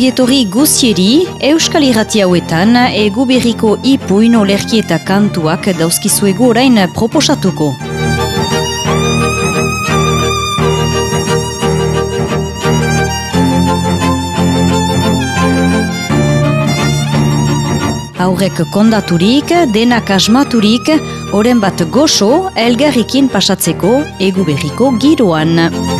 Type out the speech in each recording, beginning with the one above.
Ongietorri guzieri, Euskal Irrati hauetan, egu berriko ipuin olerki eta kantuak dauzkizuegu orain proposatuko. Aurrek kondaturik, denak asmaturik, oren bat goxo, elgarrikin pasatzeko, egu berriko giroan.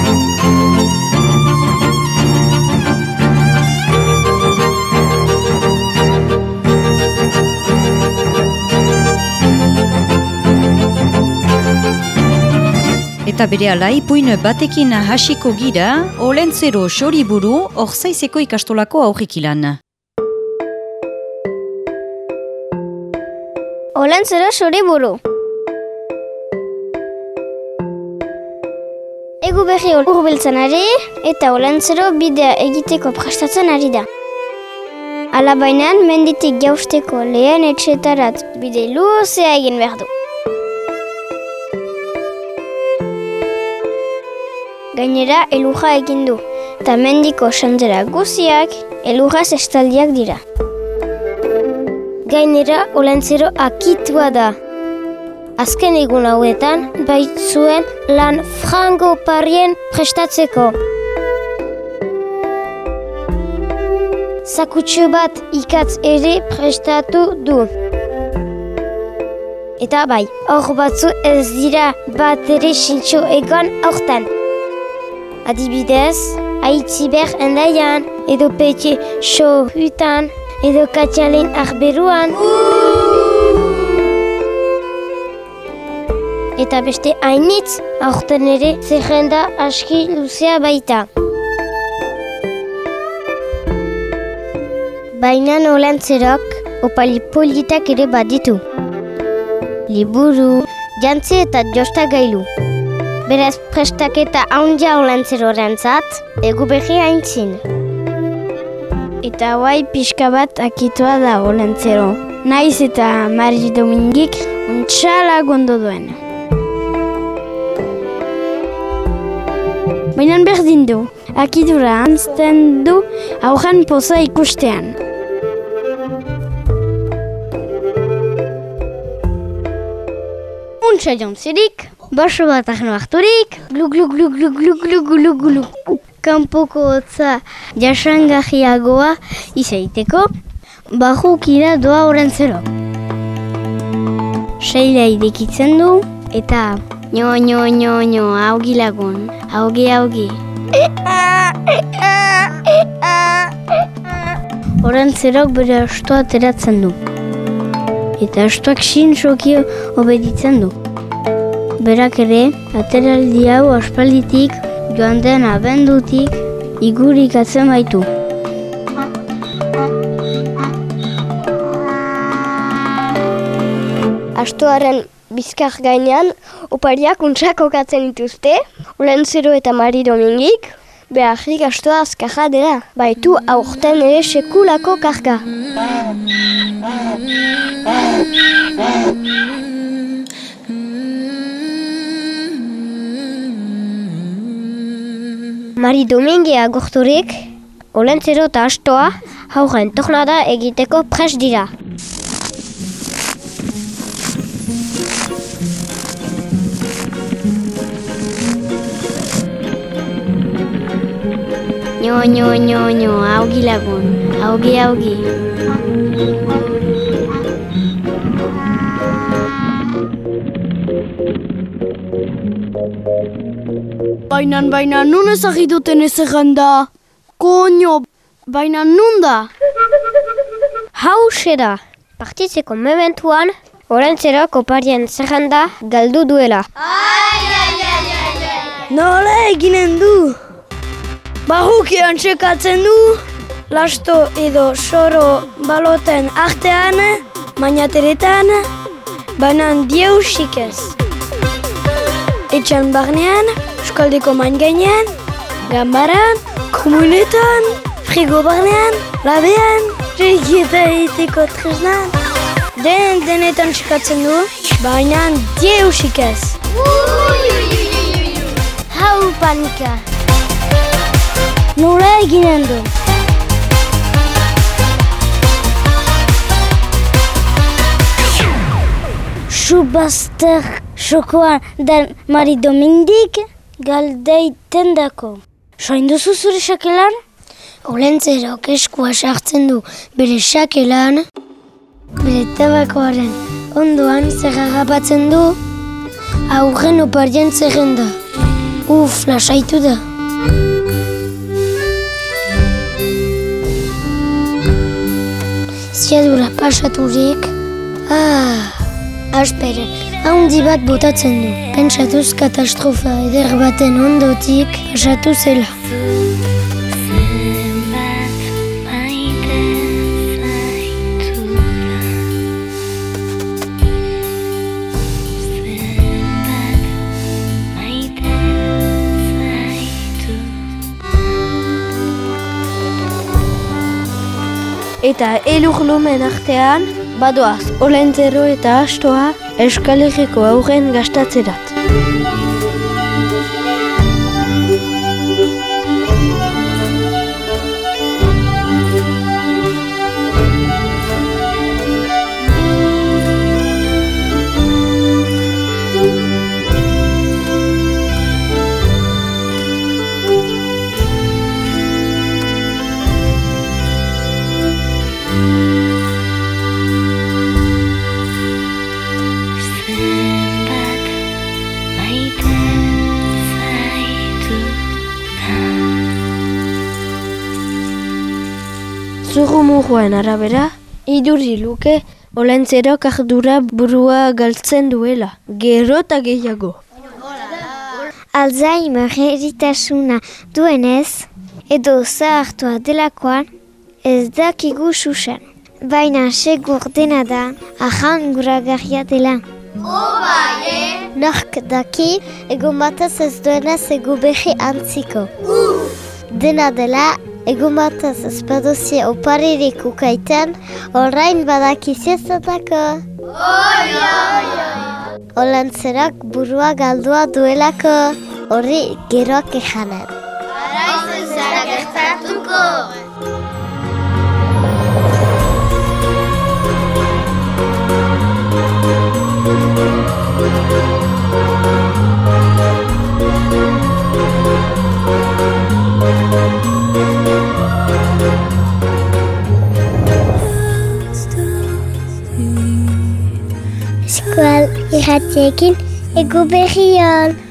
Eta bere ala batekin hasiko gira, olentzero xoriburu orzaizeko ikastolako aurrikilan. Olentzero xoriburu. Egu berri urbiltzen ari eta olentzero bidea egiteko prestatzen ari da. Alabainan menditik jausteko lehen etxetarat bide luzea egin behar du. Gainera, eluja egin du, eta mendiko sandera guziak eluja estaldiak dira. Gainera, olentzero akitua da. Azken egun hauetan, baitzuen lan frango parien prestatzeko. Zakutxo bat ikatz ere prestatu du. Eta bai, hor batzu ez dira bat ere sintxo egon aurten. Adibidez, aitziber endaian, edo petxe sohutan, edo katxalen arberuan. Eta beste hainitz, aurten ere zerrenda aski luzea baita. Baina nolantzerok, opali politak ere baditu. Liburu, jantzi eta jostagailu. Beraz prestaketa haundia olantzeroren zat, egu behi haintzin. Eta guai pixka bat akitua da olantzero. Naiz eta Mari Domingik untxala gondo duen. Baina berdin du, akitura anzten du aurran poza ikustean. Untxa jontzirik, Baso bat ahno harturik, glu glu glu glu glu glu glu glu Kanpoko hotza jasangahiagoa izaiteko, barrukira doa horren zero. Seila idekitzen du, eta nio nio nio nio augi lagun, augi augi. Horren zerok bere astoa ateratzen du. Eta astoak sin sokio obeditzen du. Berak ere, ateraldi hau aspalditik joan den abendutik igurik atzen baitu. Astoaren bizkar gainean, opariak untsak okatzen dituzte, Olentzero eta Mari Domingik, beharrik astoa azkarra dela, baitu aurten ere sekulako karga. Mari Domingue agorturik, olentzero eta astoa hauren tornada egiteko pres dira. Nio, nio, nio, nio, augi lagun, augi, augi. Bainan, baina nun ezagri duten ez da? Koño, baina nun da? Hau da. Partitzeko mementuan, orantzero koparien zerrenda galdu duela. Nola eginen du? Bahukian txekatzen du, lasto edo soro baloten artean, mainateretan, baina dieusik ez. Etxan barnean, Euskaldeko main gainean, gambaran, komunetan, frigo barnean, labean, eta egiteko tresnan. Den denetan sikatzen du, baina deusik ez. Hau panika. Nola eginen du. Subaster Chocoan del Mari Dominique galdeiten dako. Soain duzu zure sakelan? Olentzero keskua sartzen du bere sakelan, bere tabakoaren ondoan zerragapatzen du, aurren oparien zerrenda. Uf, lasaitu da. Ziadura pasaturik, ah, asperen, haundi bat botatzen du. Pentsatuz katastrofa eder baten ondotik pasatu zela. Eta elur lumen artean, badoaz, olentzero eta astoa eskalegiko aurren gastatzerat. Zurrumurroen arabera, iduri luke olentzerok ardura burua galtzen duela, gero eta gehiago. Alzheimer eritasuna duenez, edo zahartua delakoan, ez dakigu susen. Baina segur dena da, ahan guragarria dela. Nork daki, ego mataz ez duenez ego behi antziko. Dena dela, mataz ez badozie oparirik ukaiten, orain badakizietzatako. Olantzerak burua galdua duelako, horri geroak ejanen. Eskual irratiekin egu berrian.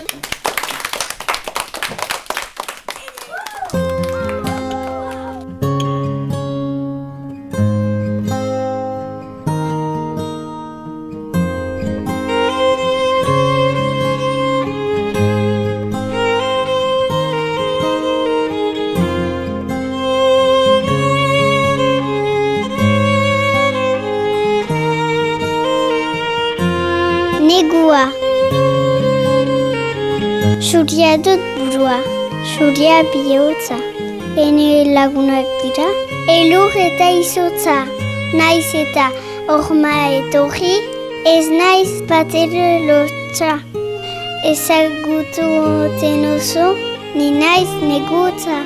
Negua. Suria bihotza. Ene lagunak dira, elur eta izotza. Naiz eta orma etorri, Ez naiz bat ere lotza. Ezagutu oten oso, ni naiz negutza.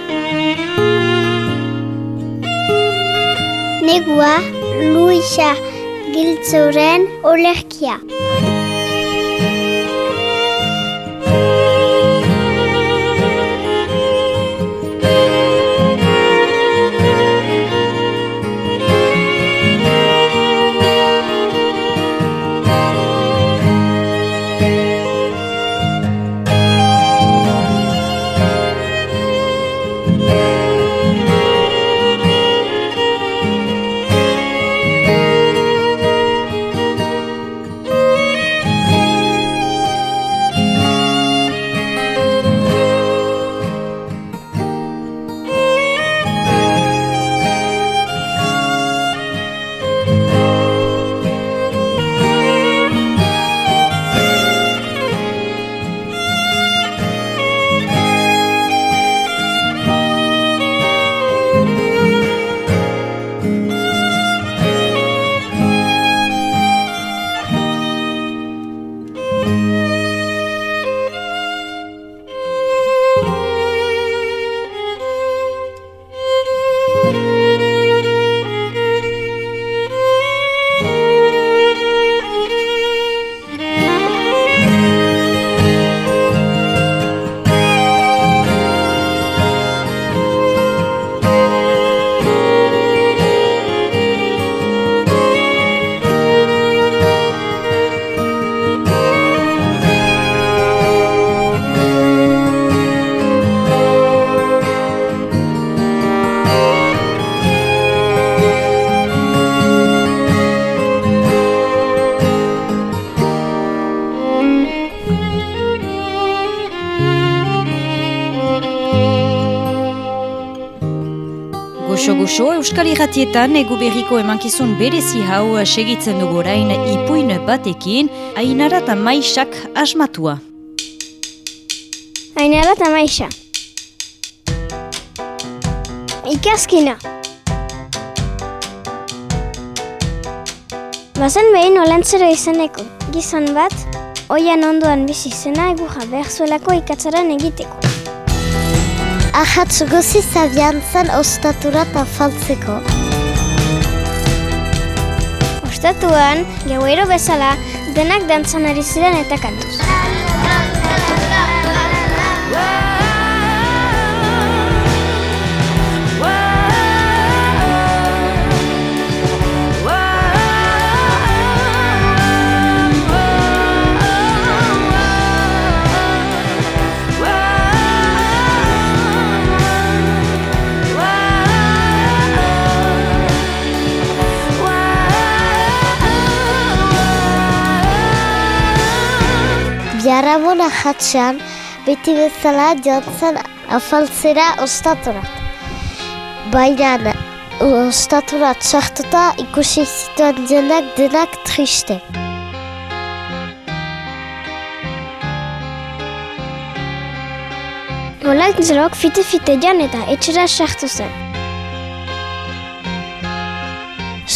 Negua, Luisa giltzoren olerkia. Euskal Irratietan egu berriko emankizun berezi hau segitzen dugu orain ipuin batekin, ainara eta maisak asmatua. Ainara eta maixa. Ikaskina. Bazen behin olantzero izeneko. Gizon bat, oian ondoan bizi zena egurra behar zuelako egiteko. Ahatz gozi zabian zen ostaturat afaltzeko. Ostatuan, gauero bezala, denak dantzan ari ziren eta kantuz. Biarramona jatxean, beti bezala jotzen afaltzera ostaturat. Baina ostaturat sartuta ikusi zituen jenak denak triste. Olantzerok fite-fite jan eta etxera sartu zen.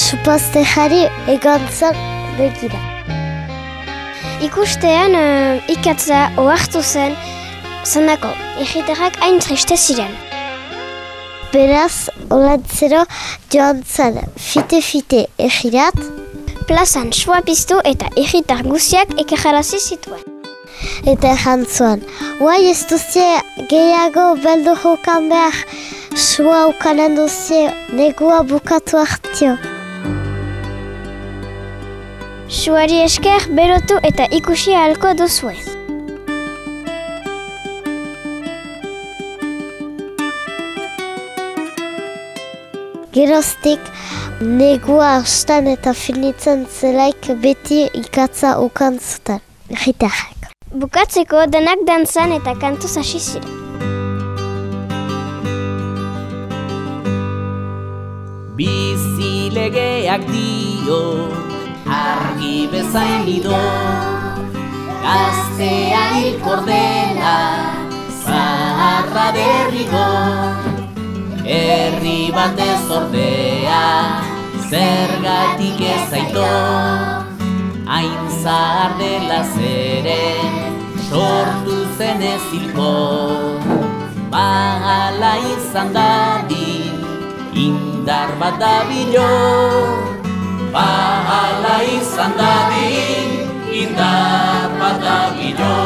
Supazte jari egon zen begira. Ikustean uh, ikatza ohartu zen zanako, egitarrak hain triste ziren. Beraz, olantzero joan zen fite-fite egirat, plazan sua piztu eta egitar guziak ekerrarazi zituen. Eta jantzuan, guai ez duzie gehiago beldu jokan behar, sua ukanen duzie negua bukatu hartio. Suari esker berotu eta ikusi ahalko duzue. Geroztik, negua ostan eta finitzen zelaik beti ikatza ukan zuten. Gitarrak. Bukatzeko denak dantzan eta kantuz hasi ziren. Bizi legeak dio argi bezain lido Gaztea hilkor dela zaharra derrigo Herri bat ez ordea zergatik ez aito Hain zahar dela zeren sortu zen ezilko Bahala izan dadi indar bat da bilo Bahala izan dadi indar bat da bilo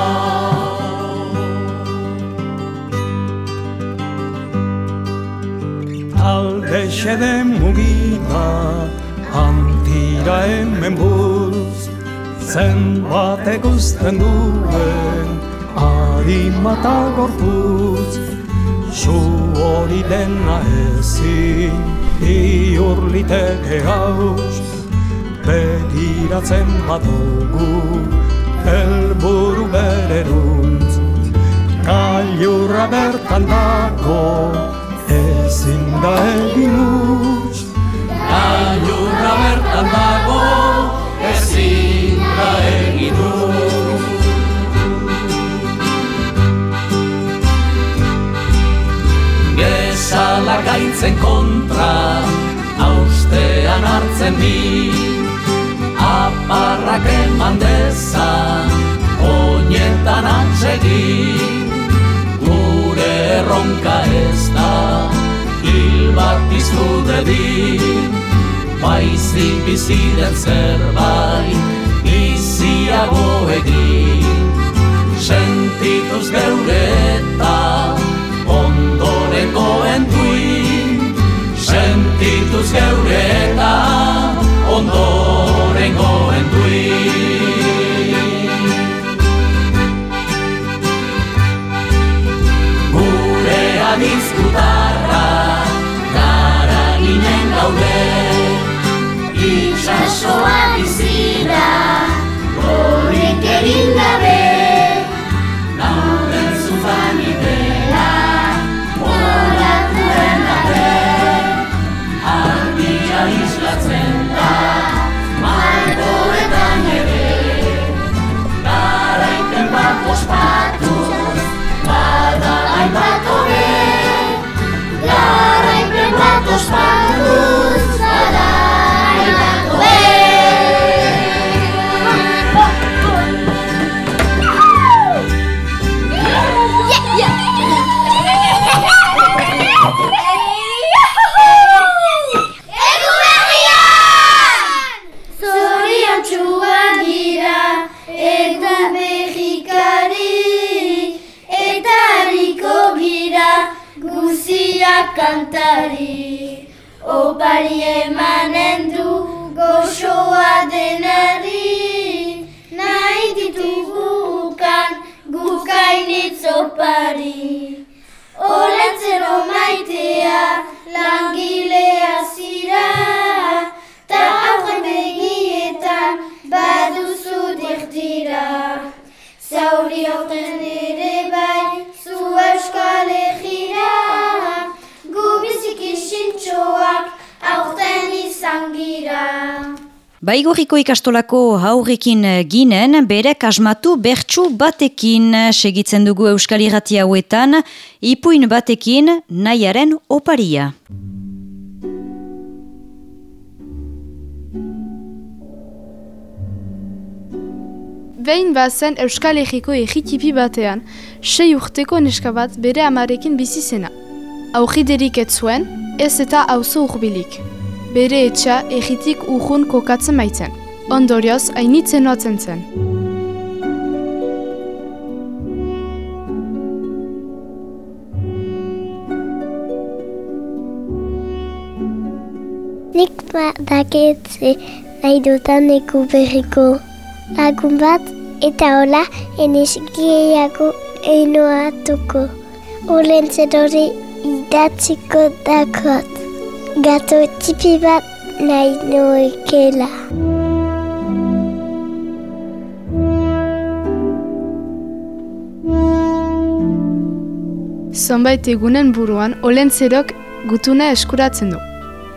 Alde xede mugita Antira hemen buruz Zenbat eguzten duen Harimata gorpuz Su hori dena ezin Iur liteke haus Begiratzen badugu Elburu bereruntz Gailurra bertan dago ezin da egin huts gaitzen kontra Austean hartzen bi. Aparrak eman dezan Oinetan atsegin Gure erronka ez da Hil bat piztu dedin Baizik bizi den zerbait Biziago egin. Sentituz geure eta Ondorengoen duin Sentituz geure eta Ondorengoen duin Gure adizkutarra Gara ginen gaude. Itxasoa bizira Horik egin gabe Horseman. Baigorriko ikastolako haurrekin ginen, berek asmatu bertsu batekin segitzen dugu Euskal Irrati hauetan, ipuin batekin nahiaren oparia. Behin bazen Euskal Herriko egitipi batean, sei urteko neska bat bere amarekin bizi zena. Aurriderik ez zuen, ez eta auzo urbilik. Bere etxa egitik urrun kokatzen maitzen. Ondorioz, hainitzen noatzen zen. Nik badaketze nahi dutan eku berriko lagun bat eta hola enesgeiago enoatuko. Olentzen hori idatziko dakot. Gato txipi bat nahi noekela. Zonbait egunen buruan, olentzerok gutuna eskuratzen du.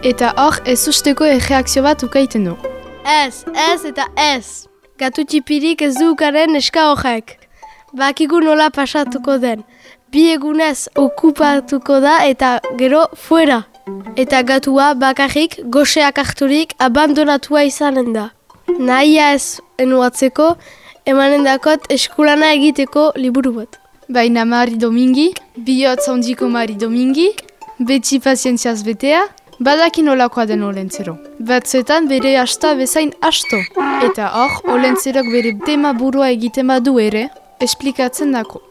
Eta hor ez usteko erreakzio bat ukaiten du. Ez, ez eta ez. Gatu txipirik ez du ukaren eska horrek. Bakigu nola pasatuko den. Bi egunez okupatuko da eta gero fuera. Eta gatua bakarrik goseak harturik abandonatua izanen da. Nahia ez enuatzeko, emanen dakot eskulana egiteko liburu bat. Baina Mari Domingi, bihotz handiko Mari Domingi, beti pazientziaz betea, badakin olakoa den olentzero. Batzuetan bere hasta bezain hasto. Eta hor, olentzerok bere tema burua egiten badu ere, esplikatzen dako.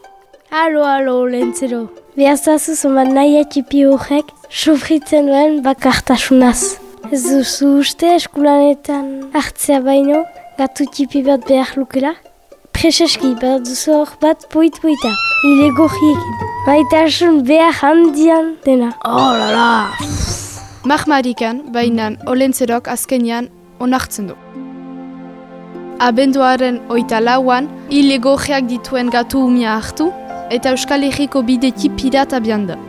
Alo, alo, olentzero. Behazazu zoman nahi etxipi horrek, sufritzen duen bakartasunaz. Ez duzu uste eskulanetan hartzea baino, gatu tipi bat behar lukela? Prezeski, bat duzu hor bat poit-poita, hile gorriekin. Maitasun behar handian dena. Oh, la, la. Mahmarikan, bainan olentzerok azkenian onartzen du. Abenduaren oita lauan, hile gorriak dituen gatu umia hartu, eta Euskal Herriko bideti pirata bianda.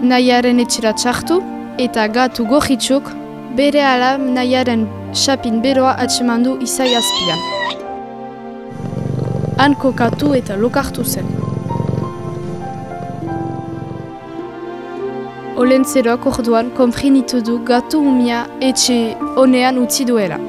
Naiaren etxera txartu, eta gatu gorritxuk, bere ala naiaren xapin beroa atsemandu izai azpian. Han kokatu eta lokartu zen. Olentzerok orduan konprinitu du gatu umia etxe honean utzi duela.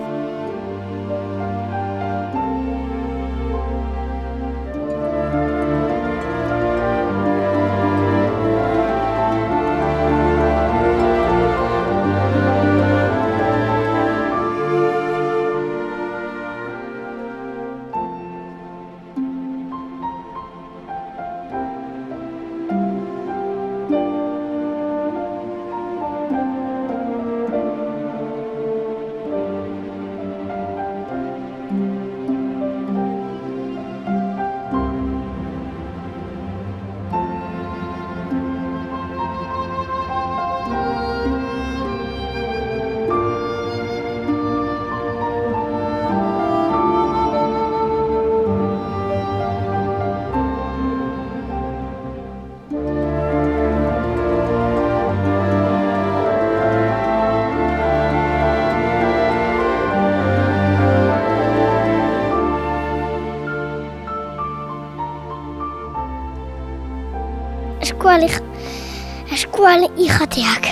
Ijateak.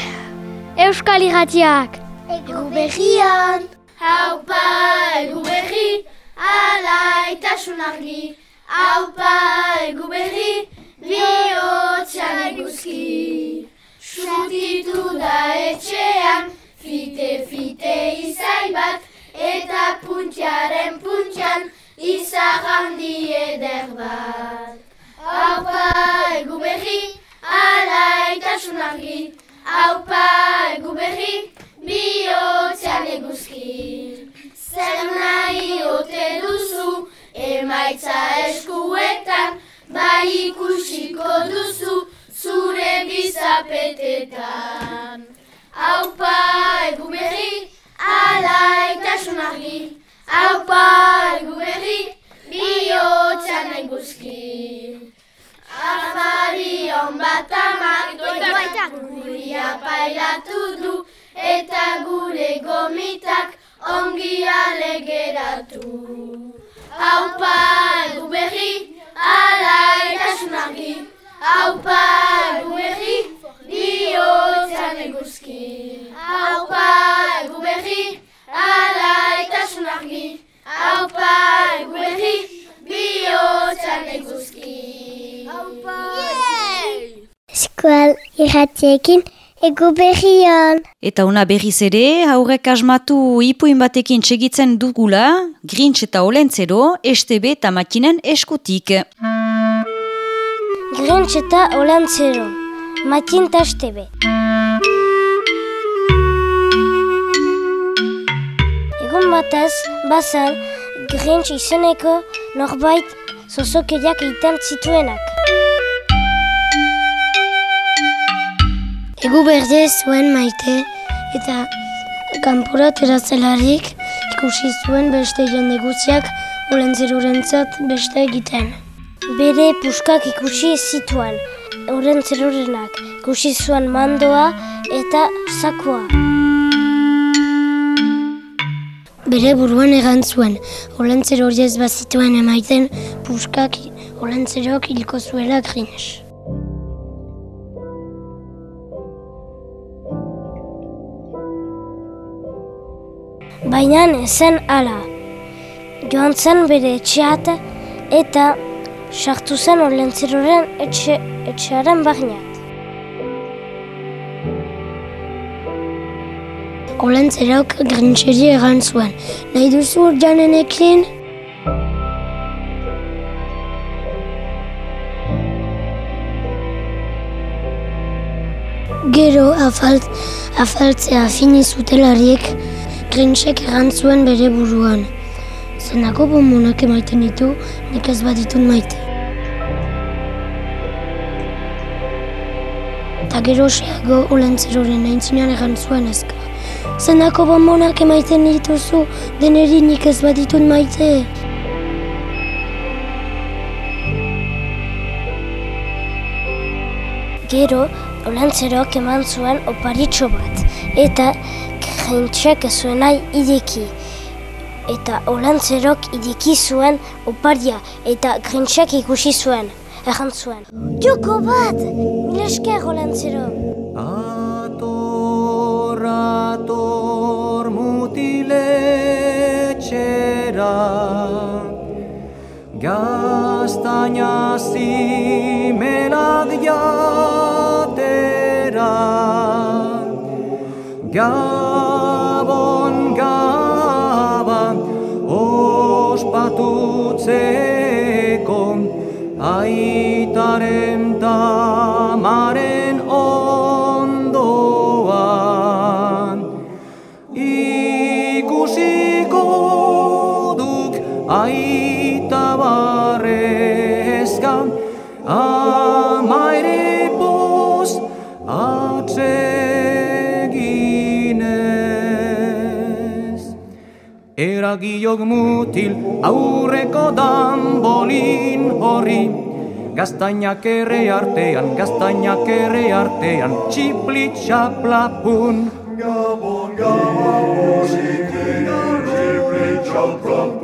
Euskal ijateak. Egu behian, haupa egu behi, alaitasun argi. Haupa egu behi, bihotzean eguzki. Sutitu da etxean, fite-fite izai bat, eta puntiaren puntian, izar handi eder bat. Haupa egu behi, alaitasun argi. Haupa egu behi, bihotzean eguzki. Zer nahi ote duzu, emaitza eskuetan, bai ikusiko duzu, zure bizapetetan. Haupa egu behi, alaitasun argi. Haupa egu behi, bihotzean eguzki. Afari on bat amak doitak guria pairatu du eta gure gomitak ongi alegeratu. Haupa egu berri, alaitasun argi. Haupa egu berri, bihotzean eguzki. Haupa egu berri, alaitasun argi. Haupa egu berri, bihotzean eguzki. Eskual iratiekin egu behian. Eta una berriz ere, haurek asmatu ipuin batekin txegitzen dugula, grintz eta olentzero, estebe eta makinen eskutik. Grintz eta olantzero. Matin tastebe. Egun batez, bazan, Grinch izeneko norbait zozokediak eitan zituenak. Egu berde zuen maite eta kanpora teratzelarik ikusi zuen beste jende guztiak olentzerorentzat beste egiten. Bere puskak ikusi zituen, olentzerorenak ikusi zuen mandoa eta sakua. Bere buruan egan zuen, olentzero horiez bazituen emaiten puskak olentzerok hilko zuela grinez. Baina zen ala. joan zen bere etxeat eta sartu zen olentzeroren etxe, etxearen barneat. Olentzerok grintxeri egan zuen. Nahi duzu janenekin? Gero afalt, afaltzea fini zutelariek grintxek egan zuen bere buruan. Zenako bombonak emaiten ditu, nik ez baditun maite. Eta gero seago olentzeroren aintzinean egan zuen ezka. Zenako bombonak emaiten dituzu, deneri nik ez baditun maite. Gero, olantzerok eman zuen oparitxo bat, eta krentxek ez zuen nahi ideki. Eta olantzerok ideki zuen oparia, eta krentxek ikusi zuen, erran zuen. Joko bat, mila esker olantzero. Ator, ator mutiletxera Gaztaina zimenak jatera Gabon, ospatutzeko Aitaren tamaren Eragiok mutil aurreko danbolin horri Gaztainak ere artean, gaztainak ere artean, txipli txaplapun. Gabon, gabon, positian, txipli txaplapun.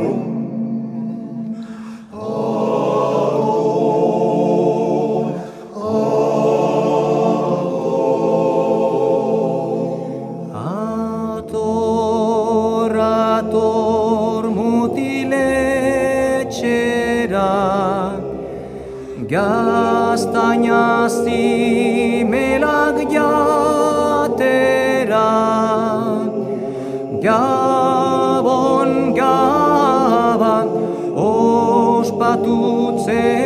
Gaztaina zimelak jatera Gabon, gaban, ospatutzeko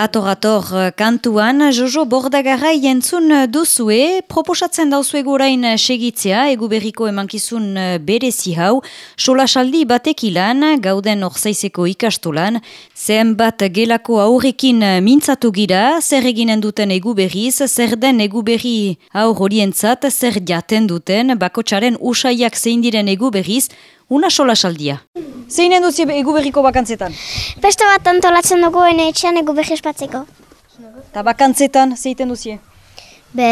atseginez Ator ator kantuan Jojo Bordagarra jentzun duzue, proposatzen dauzue gorain segitzea, egu berriko emankizun berezi hau, solasaldi batekilan, gauden orzaizeko ikastolan, zenbat gelako aurrekin mintzatu gira, zer eginen duten egu berriz, zer den egu berri aur horientzat, zer jaten duten, bakotsaren usaiak zein diren egu berriz, una solasaldia. Zeinen duzi egu berriko bakantzetan? Beste bat antolatzen dugu ene etxean egu behi espatzeko. Ta bakantzetan zeiten duzie? Be,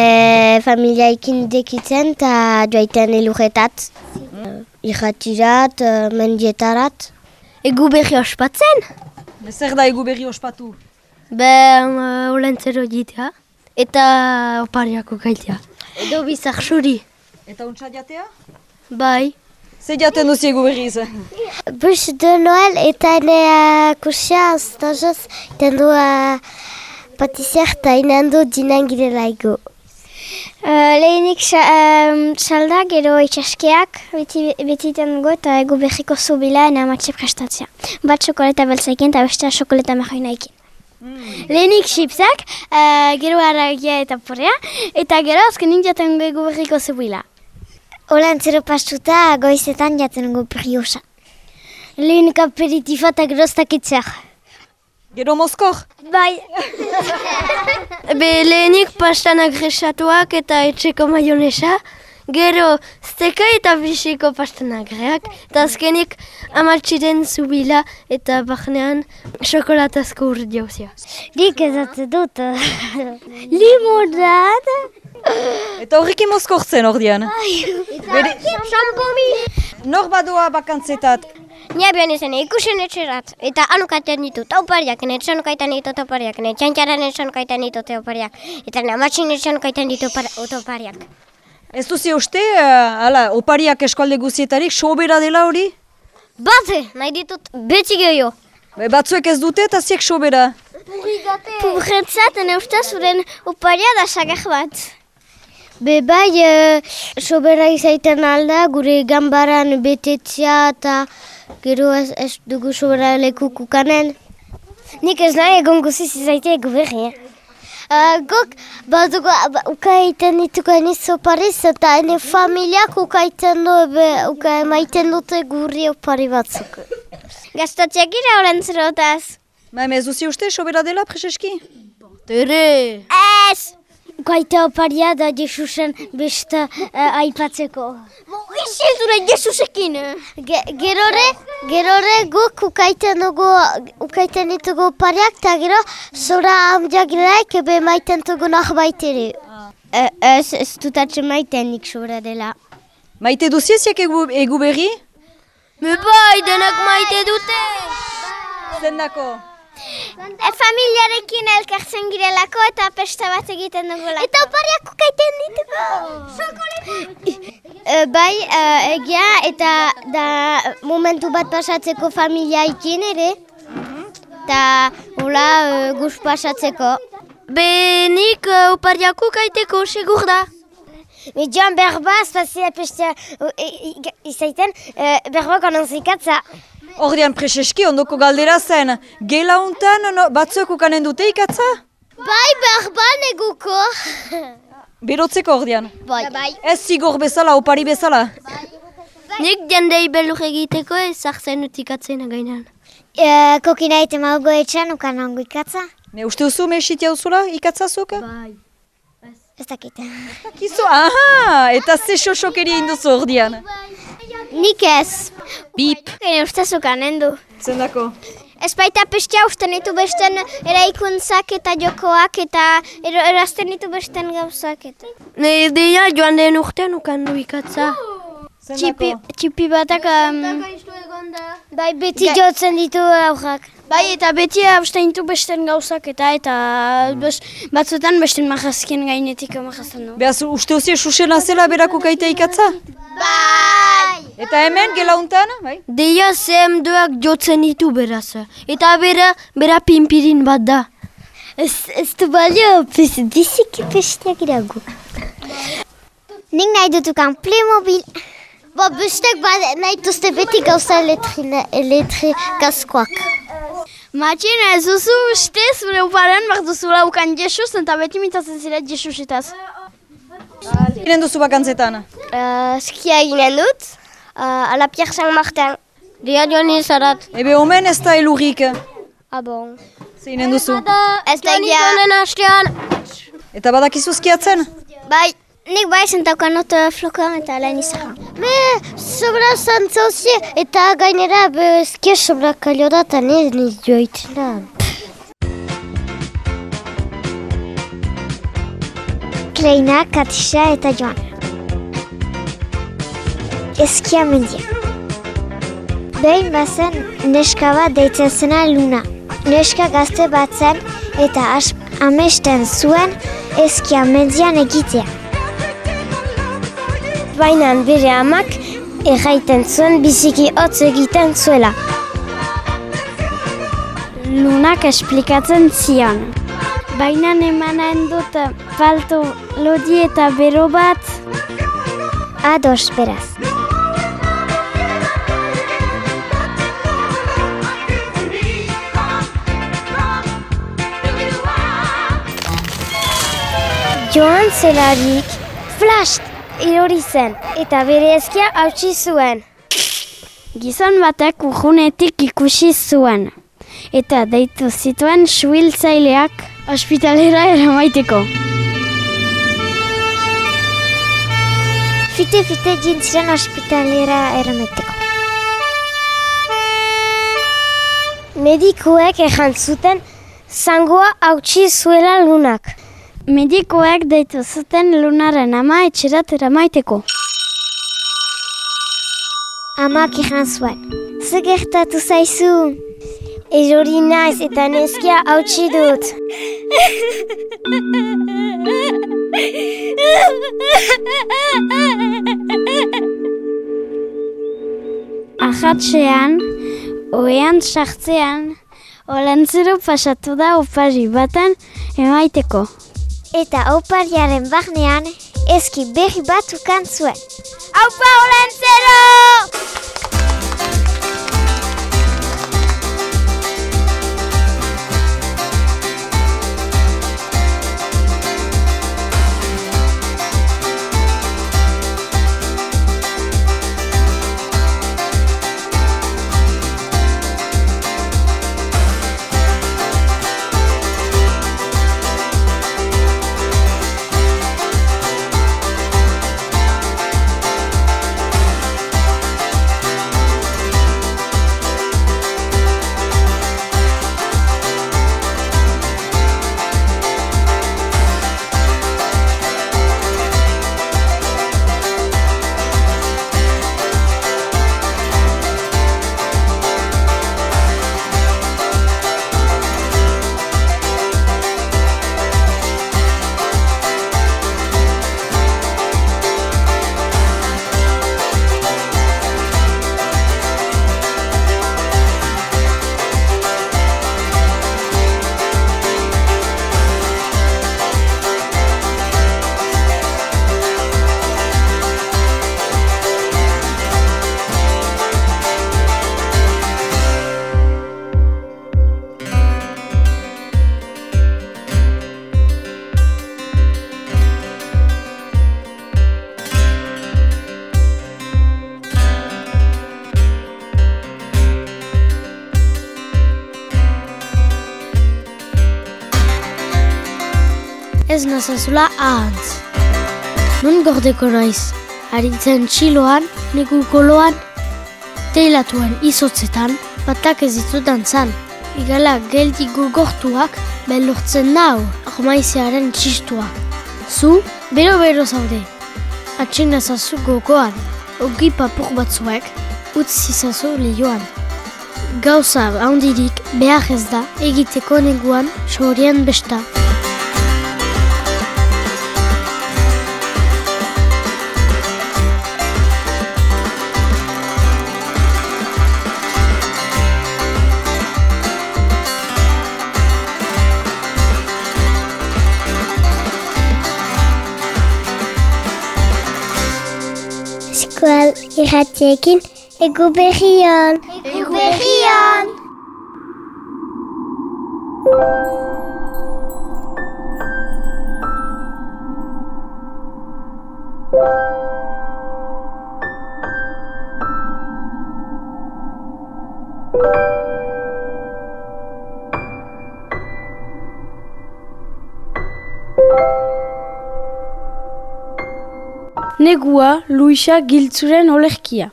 familiaikin dekitzen eta joaiten elurretat. Irratirat, eh, mendietarat. Egu behi ospatzen? Zer da egu berri ospatu? Be, uh, olentzero jitea. Eta opariako gaitea. Edo bizar xuri. Eta untsa jatea? Bai. Zer jaten duzi egu berriz? Bus de Noel eta ene kusia stajoz iten du patiziar eta inen du dinan girela ego. Uh, lehenik um, salda gero itxaskeak beti, beti dugu eta ego berriko zubila ena amatxe prestatzea. Bat xokoleta beltzaikin eta bestea xokoleta marroinaikin. Lehenik chipsak, uh, gero haragia eta porrea, eta gero azkenin jaten ego berriko zubila. Olantzero pastuta goizetan jaten dugu briosa. Lehenik aperitifa eta geroztak itzer. Gero Moskor? Bai. Be, lehenik pastan agresatuak eta etxeko maionesa. Gero, zeka eta bisiko pastanagreak, eta azkenik amatxiren zubila eta barnean xokolatazko urdiozia. Nik ezatzen dut. Limonada. Eta horrekin mozkortzen ordian. Bere, Sampomi. nor badoa bakantzetat. Nia bian izan ikusen etxerat. Eta anukaten ditu taupariak, netxan ukaitan ditu taupariak, netxantxaran netxan ukaitan ditu taupariak. Eta namatxin netxan ukaitan ditu par- taupariak. Ez duzi uste, uh, ala, opariak eskualde guzietarik, sobera dela hori? Bate, nahi ditut beti gehiago. Be, batzuek ez dute eta ziek sobera. Purretzat, neusta zuren oparia da sagar bat. Be bai, e, sobera izaiten alda, gure gambaran betetzea eta gero ez, ez dugu sobera leku kukanen. Nik ez nahi egon guziz izaite egu berri, eh? Uh, gok, badugu, ba, ukaiten dituko eniz opariz eta ene familiak ukaiten du, be, uka emaiten dute gurri opari batzuk. Gastatziak gira horren zerotaz. Ma, ez duzi uste, sobera dela, preseski? Tere! Ez! Gaita oparia da Jesusen beste uh, aipatzeko. Mo, isil zure Jesusekin! Ge, gerore, gerore guk ukaiten dugu, ukaiten ditugu opariak, eta gero zora amdiagiraik ebe maiten dugu nahbait ere. Eh, Ez, ez dutatzen maiten nik dela. Maite duzi ziek egu, egu berri? Me bai, denak maite dute! Zendako. E, familiarekin elkartzen girelako eta pesta bat egiten dugula. Eta opariak ukaiten ditugu. e, bai, e, egia eta da momentu bat pasatzeko familiaikin ere. Eta hola e, guz pasatzeko. Benik uh, opariako kaiteko segur da. Me joan berba, spazia pesta e, izaiten, e, berba konon zikatza. Ordean preseski ondoko galdera zen, gela hontan no, batzuek ukanen dute ikatza? Bai, berba neguko. Berotzeko ordean. bai. bai. Ez zigor bezala, opari bezala. Nik jendei belur egiteko ez zartzen utikatzen gainan. E, kokina ite maugo etxan ukan ikatza? Ne uste duzu mesitia uzula ikatzazuk? Bai. Ez dakit. Kizu, aha, eta ze xoxokeria induzu ordean. Nik ez. Bip. Gene ustezuk anendu. Zendako. Ez baita pestia usten ditu besten eraikuntzak eta jokoak eta erazten ditu besten gauzak eta. Ne deia joan den urtean ukan du ikatza. Zendako. Txipi batak... Um, bai, beti jotzen ditu aurrak. Bai, eta beti hausten ditu besten gauzak eta eta bes, batzutan besten marrazkien gainetik marrazten du. Behaz, uste duzi susena zela berako kaita ikatza? Bai! Eta hemen, gela bai? Deia CM2ak jotzen ditu beraz. Eta bera, bera pimpirin bat da. Ez, ez du balio, pez, diziki pestiak iragu. Nik nahi dutukan Playmobil. Bo, bestek bat nahi duzte beti gauza elektri, elektri gaskoak. Matxin ez duzu uste zure uparen behar duzula ukan Jesus eta beti mitatzen zira Jesusitaz. Ginen duzu bakantzetan. Uh, skia eginen dut, uh, ala Pierre Saint Martin. Dia joan izarat. Ebe omen ez da elurrik. Ah bon. Zeinen duzu. Ez da egia. Eta badakizu skiatzen? Bai. Nik bai zentaukan not flokoan eta lehen izan. Me, sobra zantzauzie eta gainera be skia sobra kalio da eta niz niz joitzen. Kleina, Katisa eta Joan. Eskia mendia. Behin bazen neska bat deitzen zena Luna. Neska gazte bat zen eta amesten zuen eskia mendian egitea. Baina bere amak erraiten zuen biziki hotz egiten zuela. Lunak esplikatzen zion. Baina emanen dut palto lodi eta bero bat. Ados, beraz. Joan zelarik, flash, erori zen, eta bere eskia hautsi zuen. Gizon batek urgunetik ikusi zuen, eta deitu zituen suhiltzaileak ospitalera eramaiteko. fite-fite jintziren ospitalera erameteko. Medikuek ejan zuten zangoa hautsi zuela lunak. Medikoek deitu zuten lunaren ama etxerat eramaiteko. Amak ejan zuen. Ze gertatu zaizu? Erori naiz eta neskia hautsi dut. Ajatxean, oean sartzean, olantzero pasatu da opari baten emaiteko. Eta opariaren barnean, eski berri bat ukan zuen. Aupa olantzero! Ez nazazula ahantz. Nun gordeko naiz, haritzen txiloan, neku koloan, teilatuen izotzetan, batak ez ditudan zan. Igala geldi gogortuak, belurtzen nau, ahmaizearen txistua. Zu, bero-bero zaude. Atxen nazazu gogoan, ogi papur batzuek, utzi zazu lehioan. Gauza handirik behar ez da, egiteko neguan, sorien besta. Irratiekin egu berrian. Egu berrian! Negua Luisa giltzuren olerkia.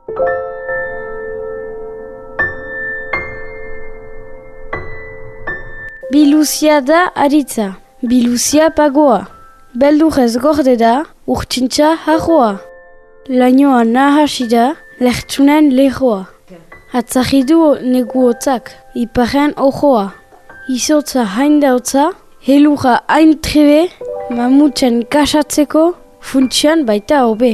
Biluzia da aritza, biluzia pagoa. Beldurrez gorde da, urtsintza hajoa. Lainoa nahasi da, lehtsunen lehoa. Atzahidu neguotzak, iparen ojoa. Izotza hain dautza, helura hain trebe, mamutzen kasatzeko, funtsian baita hobe.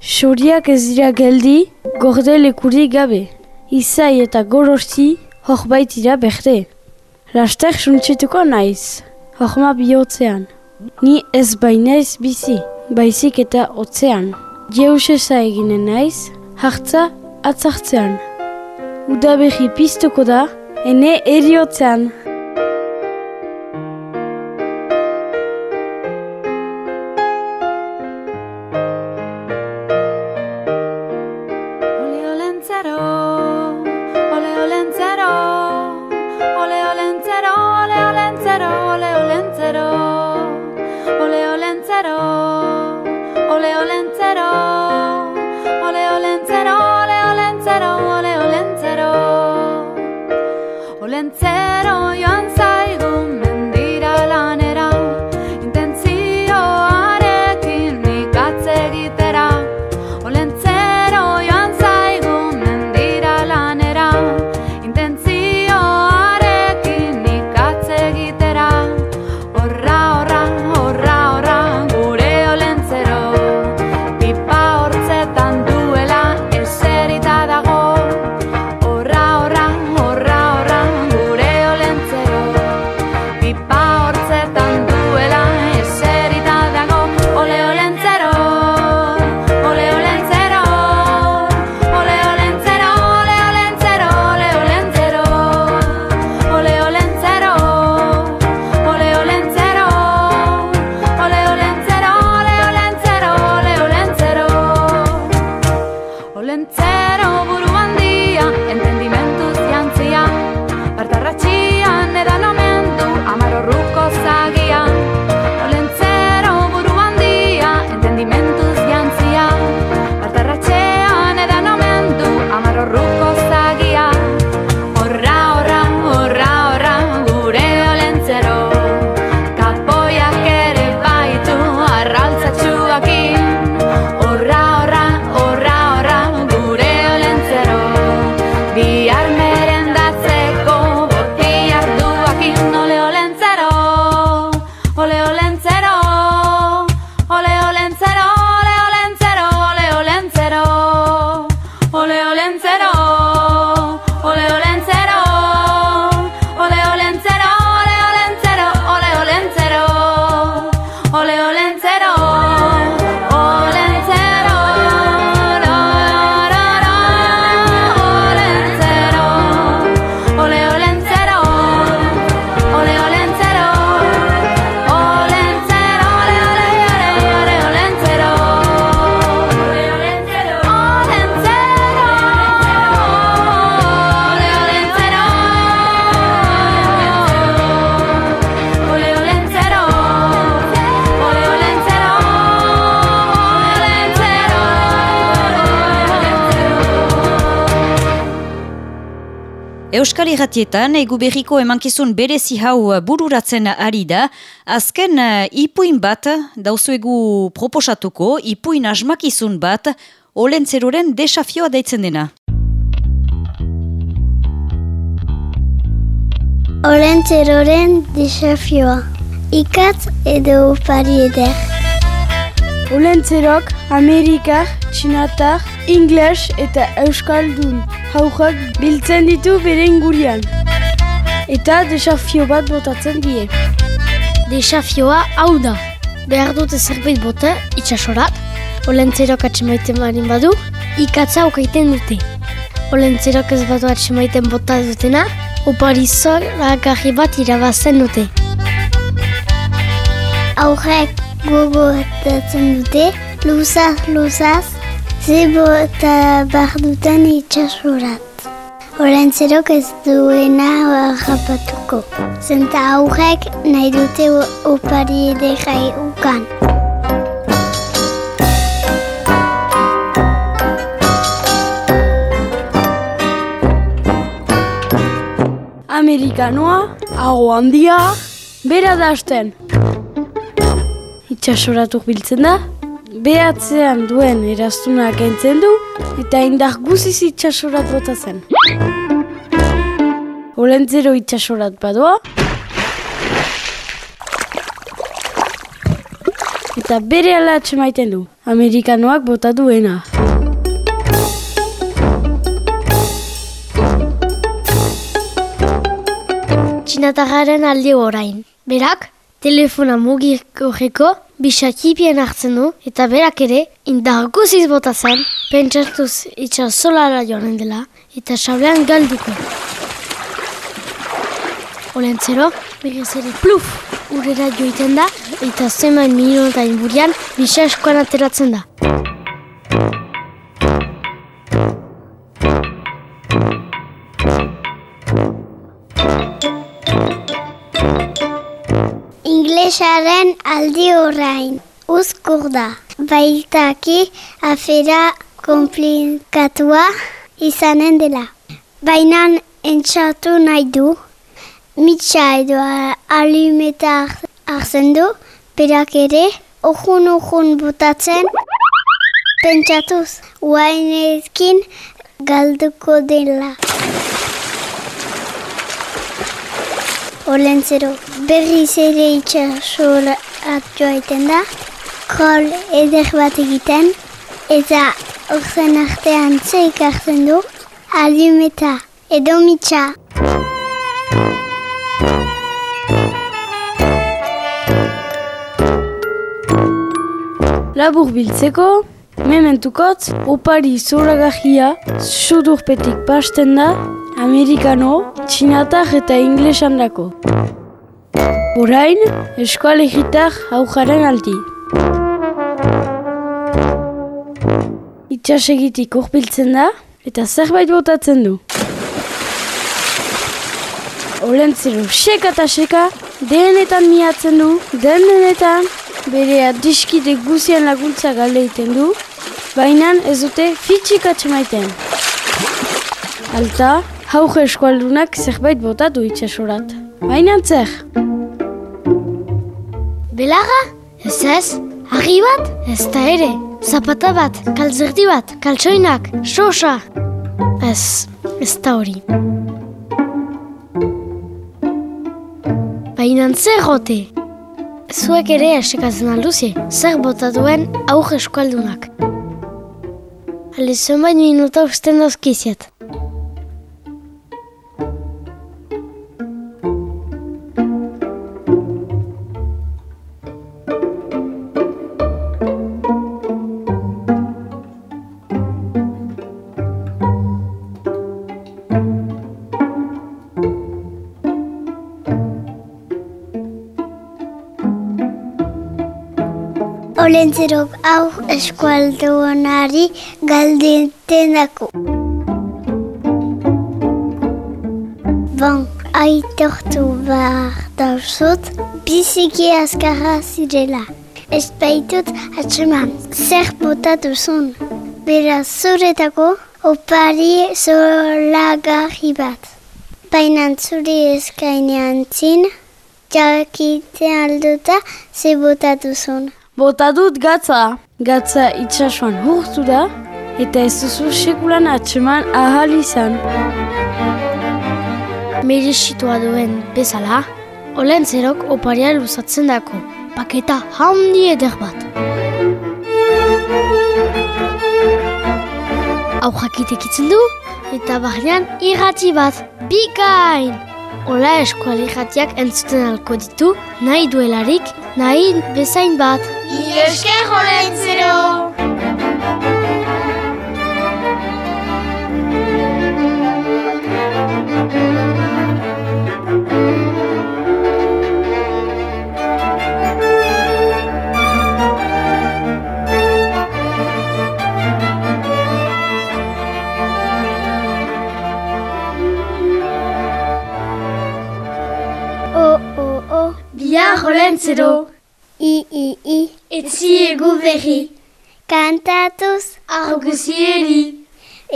Soriak ez dira geldi, gorde lekuri gabe. Izai eta gorosti, hor baitira berde. Laster suntsituko naiz, hokma bihotzean. Ni ez bainaiz bizi, baizik eta otzean. Jeusesa eginen naiz, hartza atzartzean. Udaberri piztuko da, ene eriotzean. Irratietan egu berriko emankizun berezi hau bururatzen ari da. Azken eh, ipuin bat dauzuegu proposatuko, ipuin asmakizun bat, olentzeroren desafioa deitzen dena. Olentzeroren desafioa. Ikatz edo opari eder. Olentzerok, Amerikar, Txinatar, Ingles eta Euskaldun haujak biltzen ditu bere ingurian. Eta desafio bat botatzen die. Desafioa hau da. Behar dute zerbait bota, itxasorat. Olentzerok atxemaiten marin badu, ikatza okaiten dute. Olentzerok ez badu atxemaiten bota dutena, opari zoragarri bat irabazten dute. Aurrek gogoetatzen dute, luzaz, luzaz, ze bota behar duten itxasorat. Olentzerok ez duena harrapatuko. Zenta aurrek nahi dute opari edera ukan. Amerikanoa, hago handia, bera da hasten. Itxasoratuk biltzen da, behatzean duen eraztuna kentzen du, eta indar guziz itxasorat bota zen. Olentzero itxasorat badoa, eta bere ala atxemaiten du, Amerikanoak bota duena. Txinatarraren alde orain. Berak, telefona mugiko bisakipien hartzen du, eta berak ere, indar guziz bota zen, pentsatuz itxas solara joanen dela, eta sablean galduko. Olentzero, berriz ere pluf, urera joiten da, eta zeman minutain burian, bisa eskoan ateratzen da. Inglesaren aldi orain, uzkur da. Baitaki afera komplikatua izanen dela. Baina entxatu nahi du, mitxa edo a- alumeta har- hartzen du, berak ere, ojun ojun botatzen, pentsatuz, guainekin galduko dela. Olentzero, berriz ere itxasora joaiten da, kol eder bat egiten, eta orzen artean zeik hartzen du, alumeta edo mitxa. Labur biltzeko, mementukotz, opari zoragarria, sudurpetik pasten da, amerikano, txinatar eta inglesan dako. Orain, eskualegitar aujaren aldi. Itxasegitik urbiltzen da, eta zerbait botatzen du. Olentzero seka eta seka, denetan miatzen du, den denetan, bere adiskide guzien laguntza galeiten du, baina ez dute fitxik atxemaiten. Alta, hauge eskualdunak zerbait botatu itxasorat. Baina zer, Belarra? Ez ez? Argi bat? Ez da ere. Zapata bat, kaltzerdi bat, kaltsoinak, sosa. Ez, ez da hori. Baina zer gote? Zuek ere esekatzen alduzi, zer bota duen aur eskualdunak. Ale zenbait minuta usten dauzkiziat. Olentzerok hau eskualdunari galdetenako. Bon, aitortu behar dauzut, biziki azkarra zirela. Ez baitut atseman, zer bota duzun. Beraz zuretako opari zolagarri bat. Baina zuri eskainean zin, jakite alduta ze bota duzun. Bota dut gatza. Gatza itxasuan hurtu da, eta ez duzu sekulan atxeman ahal izan. Meresitua duen bezala, olentzerok oparia luzatzen dako, paketa handi eder bat. Hau jakitekitzen du, eta barnean irrati bat, bikain! Ola eskuali jatiak entzuten alko ditu, nahi duelarik, nahi bezain bat. Esker olentzero! Oh, oh, oh, Bia olentzero, i, i, i, etzi egu berri, kantatuz, arguzieri,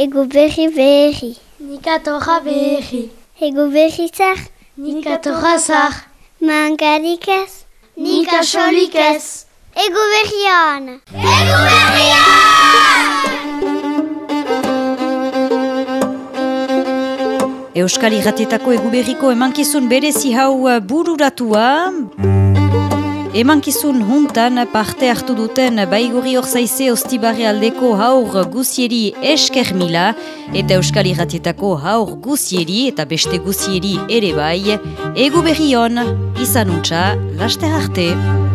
egu berri berri, nikatorra berri, egu berri zar, nikatorra zar, mangarik ez, nik asolik ez. egu berrian! Egu berrian! Euskal Irratietako eguberriko emankizun berezi hau uh, bururatua. Emankizun juntan parte hartu duten baiguri orzaize ostibarre aldeko haur guzieri esker eta Euskal Irratietako haur guzieri eta beste guzieri ere bai. Eguberrion, izan untxa, laster arte.